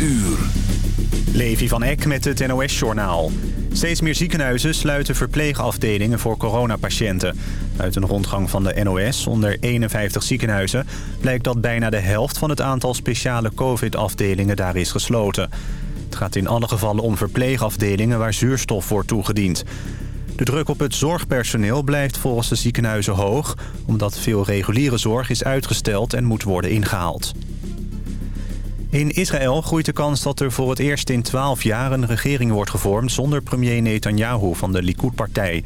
uur. Levi van Eck met het NOS-journaal. Steeds meer ziekenhuizen sluiten verpleegafdelingen voor coronapatiënten. Uit een rondgang van de NOS onder 51 ziekenhuizen... blijkt dat bijna de helft van het aantal speciale covid-afdelingen daar is gesloten. Het gaat in alle gevallen om verpleegafdelingen waar zuurstof wordt toegediend. De druk op het zorgpersoneel blijft volgens de ziekenhuizen hoog... omdat veel reguliere zorg is uitgesteld en moet worden ingehaald. In Israël groeit de kans dat er voor het eerst in 12 jaar een regering wordt gevormd... zonder premier Netanyahu van de Likud-partij.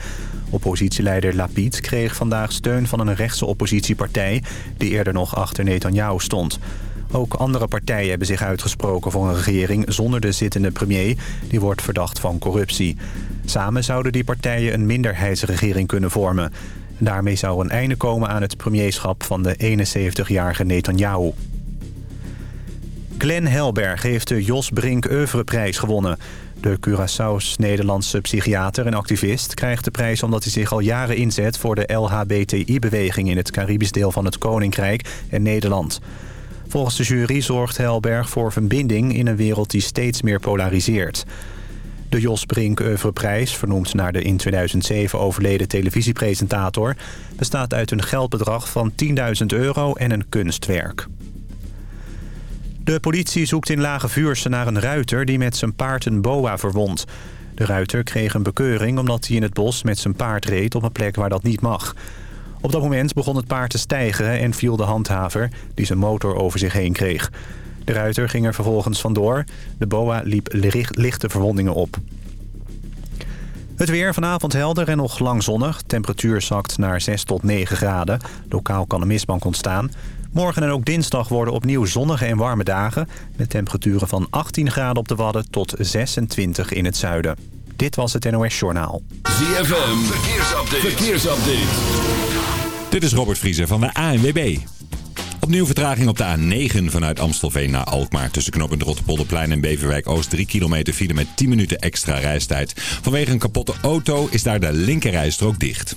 Oppositieleider Lapid kreeg vandaag steun van een rechtse oppositiepartij... die eerder nog achter Netanyahu stond. Ook andere partijen hebben zich uitgesproken voor een regering zonder de zittende premier. Die wordt verdacht van corruptie. Samen zouden die partijen een minderheidsregering kunnen vormen. Daarmee zou een einde komen aan het premierschap van de 71-jarige Netanyahu. Glenn Helberg heeft de Jos Brink Oeuvreprijs gewonnen. De Curaçao's Nederlandse psychiater en activist krijgt de prijs omdat hij zich al jaren inzet voor de LHBTI-beweging in het Caribisch deel van het Koninkrijk en Nederland. Volgens de jury zorgt Helberg voor verbinding in een wereld die steeds meer polariseert. De Jos Brink Oeuvreprijs, vernoemd naar de in 2007 overleden televisiepresentator... bestaat uit een geldbedrag van 10.000 euro en een kunstwerk. De politie zoekt in Lage Vuurse naar een ruiter die met zijn paard een boa verwond. De ruiter kreeg een bekeuring omdat hij in het bos met zijn paard reed op een plek waar dat niet mag. Op dat moment begon het paard te stijgen en viel de handhaver die zijn motor over zich heen kreeg. De ruiter ging er vervolgens vandoor. De boa liep lichte verwondingen op. Het weer vanavond helder en nog lang zonnig. Temperatuur zakt naar 6 tot 9 graden. Lokaal kan een mistbank ontstaan. Morgen en ook dinsdag worden opnieuw zonnige en warme dagen... met temperaturen van 18 graden op de Wadden tot 26 in het zuiden. Dit was het NOS Journaal. ZFM, verkeersupdate. verkeersupdate. Dit is Robert Vriezer van de ANWB. Opnieuw vertraging op de A9 vanuit Amstelveen naar Alkmaar. Tussen knooppunt Rotterpolderplein en Beverwijk Oost 3 kilometer file met 10 minuten extra reistijd. Vanwege een kapotte auto is daar de linkerrijstrook dicht.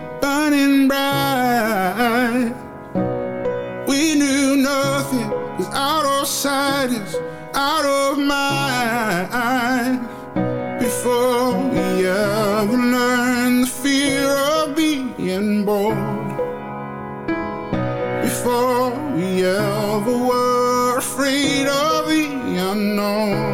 burning bright. We knew nothing was out of sight, is out of mind. Before we ever learned the fear of being born. Before we ever were afraid of the unknown.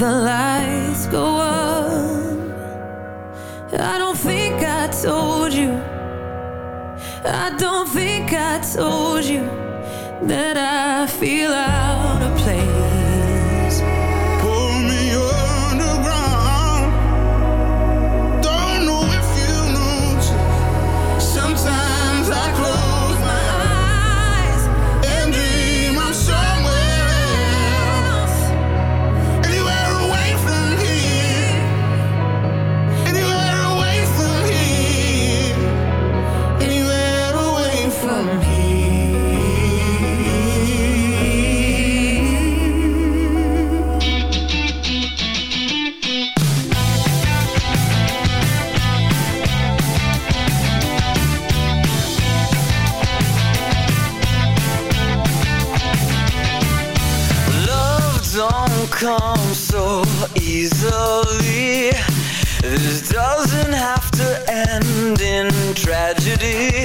the lights go up I don't think I told you. I don't think I told you That I feel out of place. easily. This doesn't have to end in tragedy.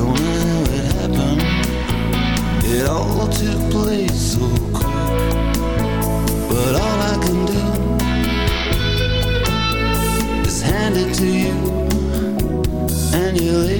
Mm, I how it happened. It all took place so quick. But all I can do is hand it to you and your latest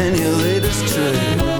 and your latest trick.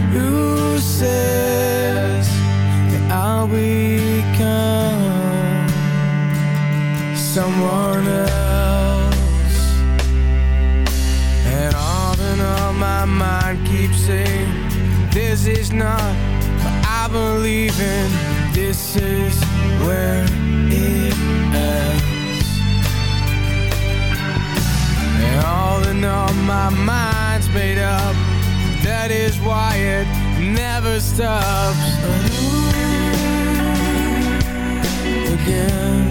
who says that I'll become someone else? And all in all my mind keeps saying this is not what I believe in. This is where stops. Again.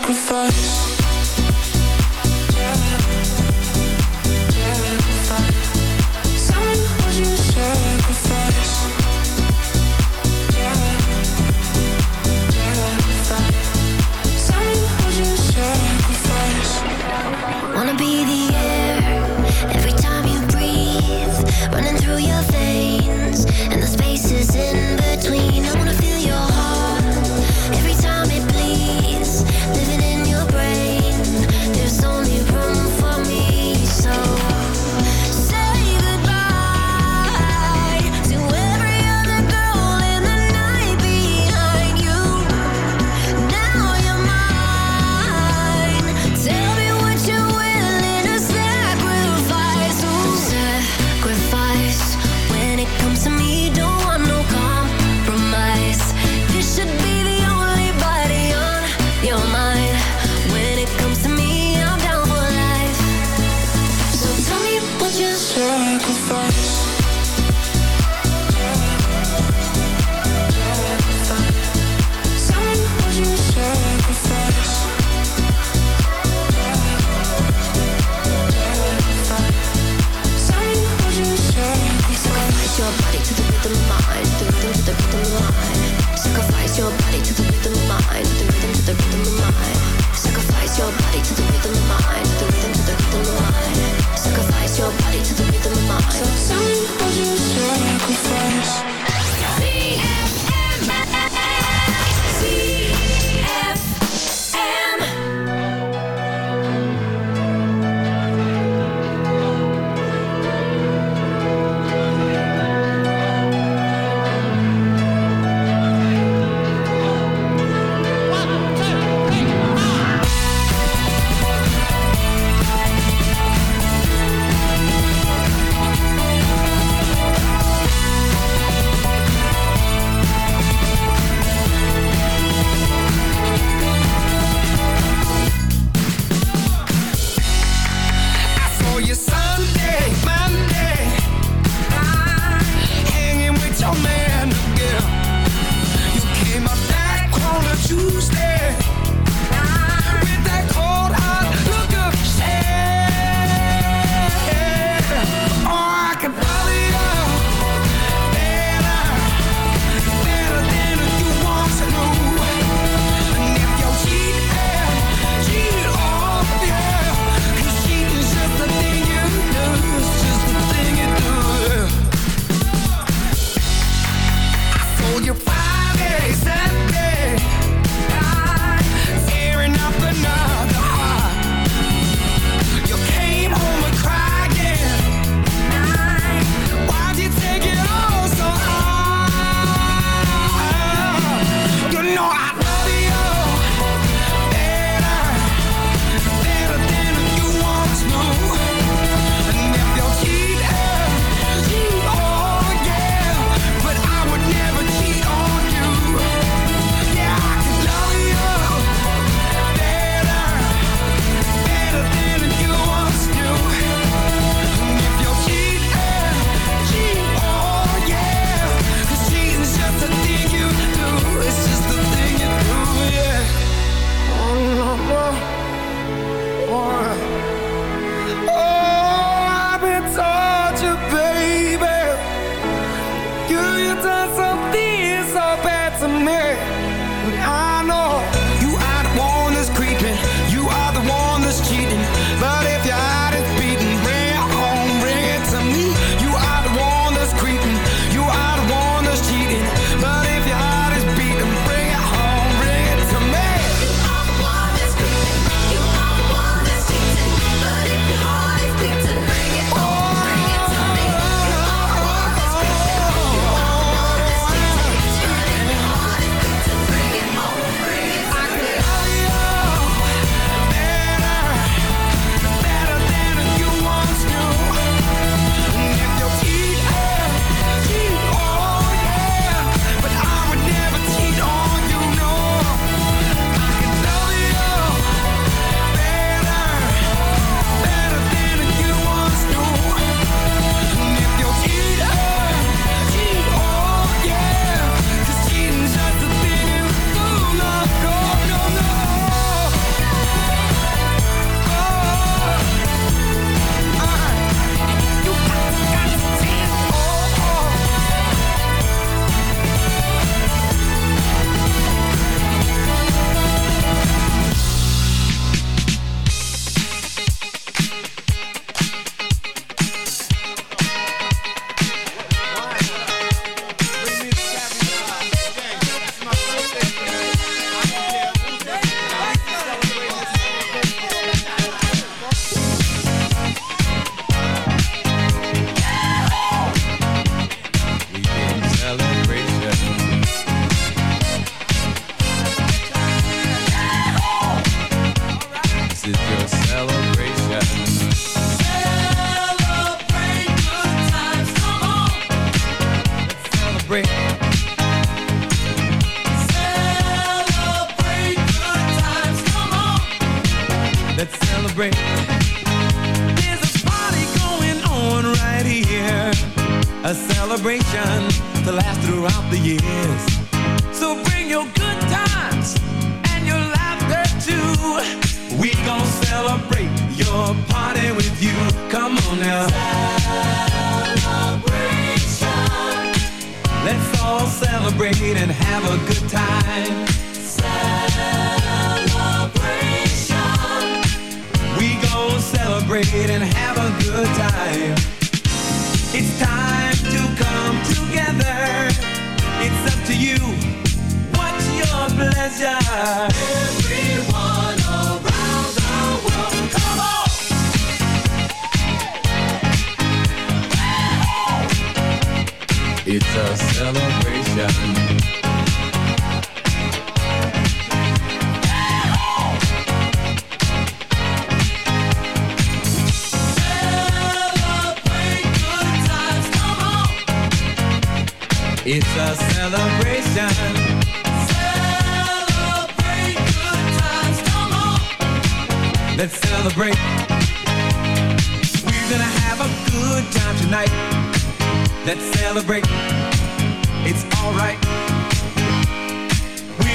Sacrifice.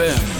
ZFM.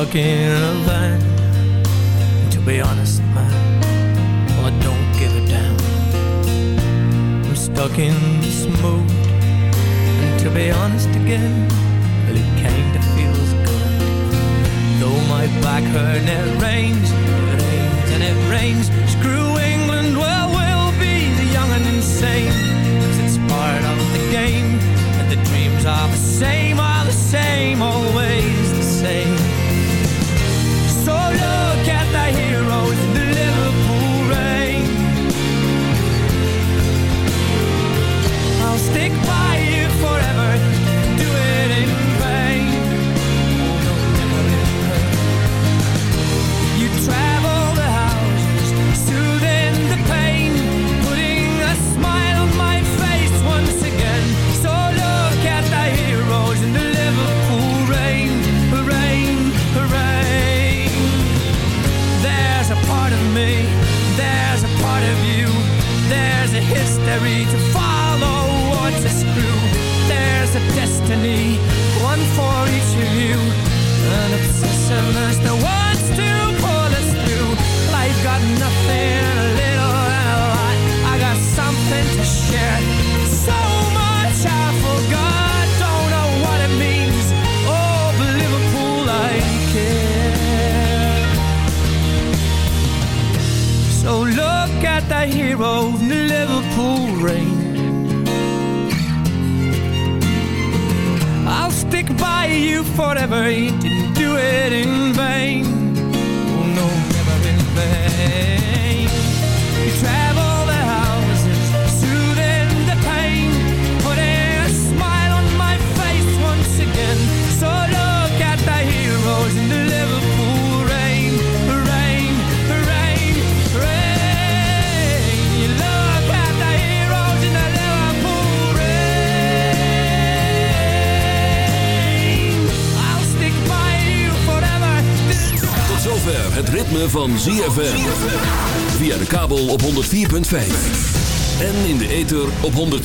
stuck in a vine. To be honest, man, well, I don't give a damn. I'm stuck in this mood. And to be honest again, well, it kinda feels good. Though my back hurts and it rains.